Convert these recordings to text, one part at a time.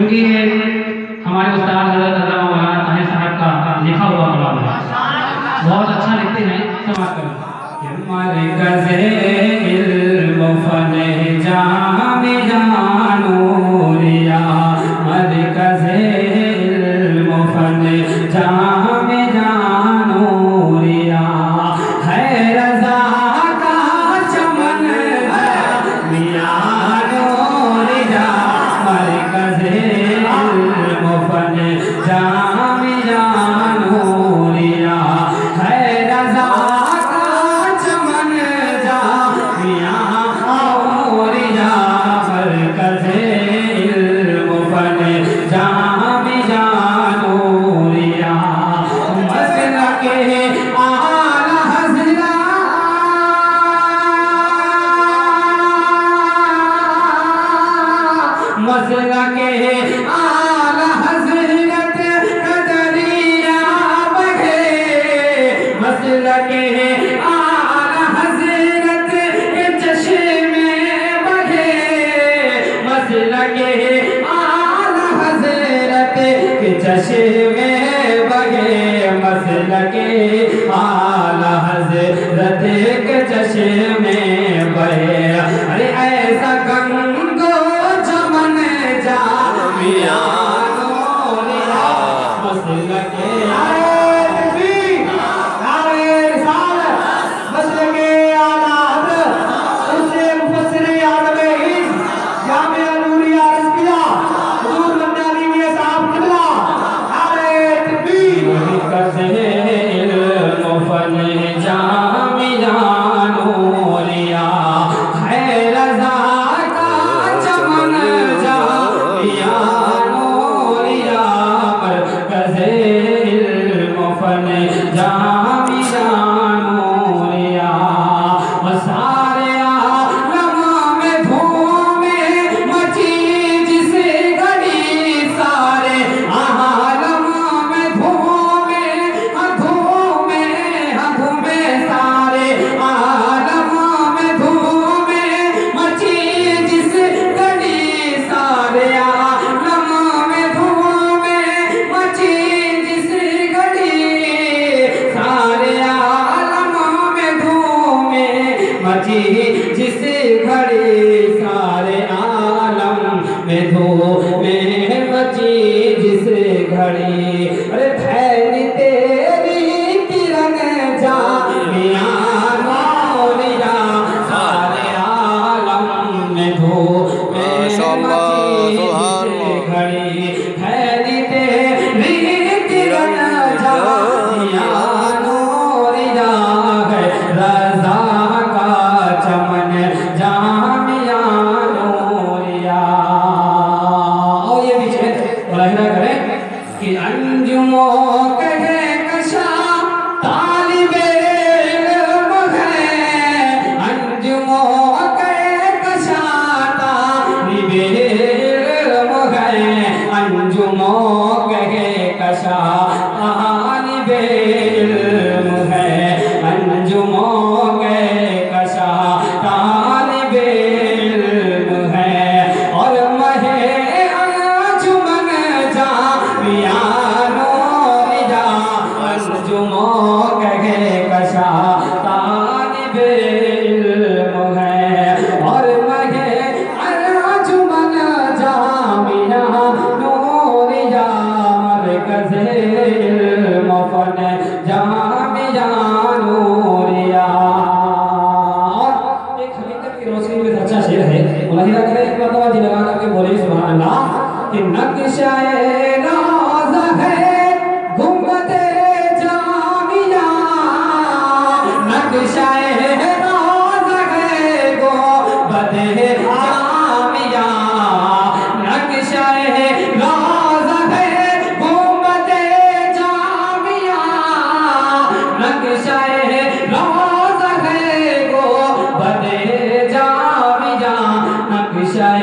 کیونکہ ہمارے استاد حضرت اللہ صاحب کا لکھا ہوا کلام ہے۔ بہت اچھا لکھتے ہیں، سماعت کریں۔ ملک سے علم حضرت آل حضرت کے چشمے بگے مزل کے آل حضرت کے چشمے کہ انجموں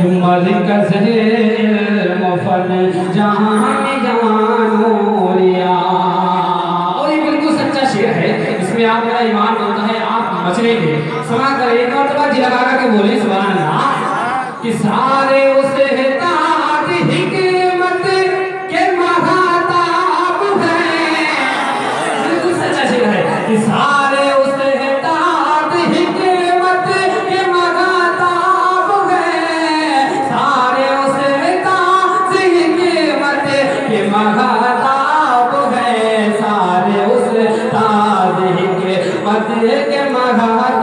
مرکز علم و فن جہاں اور یہ بالکل سچا شعر ہے، اس میں آپ کا ایمان ہوتا ہے، آپ مچنے کے سنا کر ایک مرتبہ جی لگا کر کے بولے، سبحان اللہ، کہ سارے اسے باہر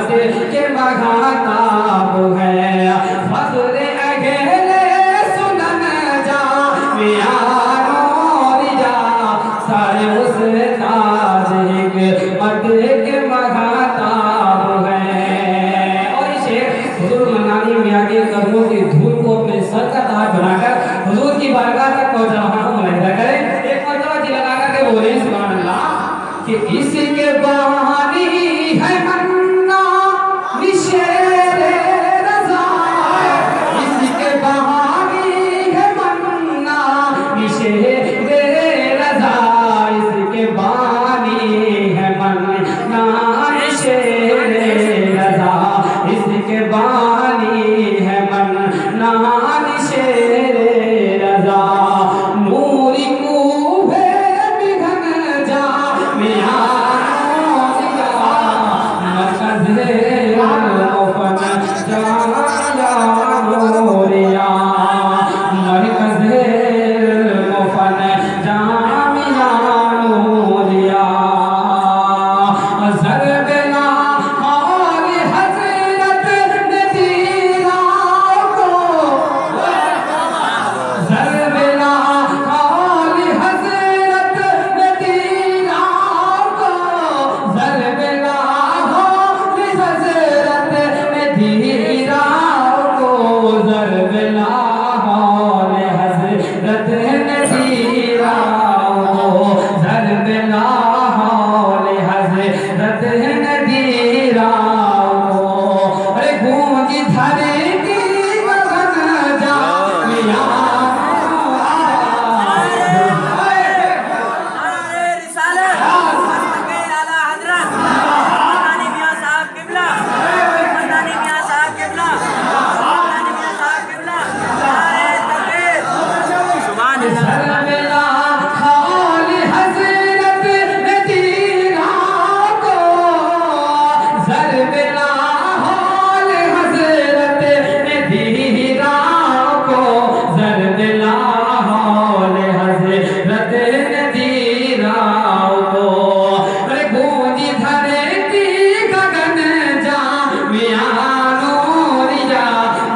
حکمت کے مہاتاب ہیں فضل اگل سنن جا میانو رجا سارے اس تاج ایک حکمت کے مہاتاب ہیں اور یہ شعر حضور منانی میاں کے قدموں کی دھول کو اپنے سر کا تاج بنا کر حضور کی بارگاہ تک پہنچا ہوں ملاحظہ کریں۔ ایک مرتبہ جی لگا کر کے بولے سبحان اللہ، کہ اس کے بہانی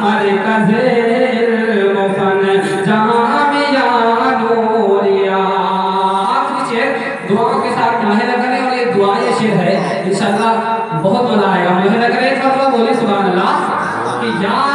مرکز مفن جامعہ آخری کے ساتھ مہنہ کریں اور یہ دعا یہ ہے، انشاءاللہ بہت مزہ آئے گا مہنہ کریں ایک مرتبہ بولے، سبحان اللہ، کہ یا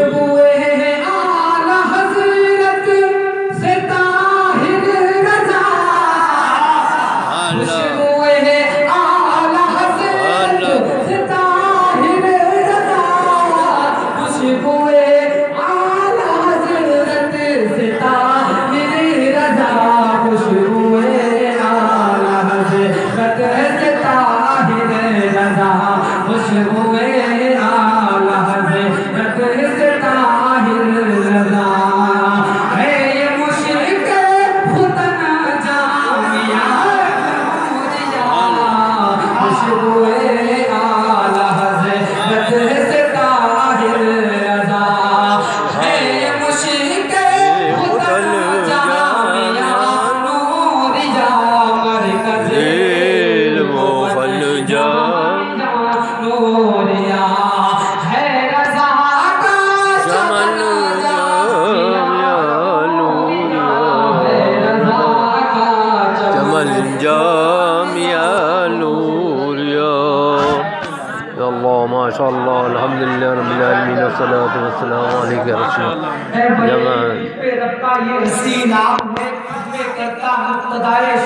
علیکہ یا رسول اللہ۔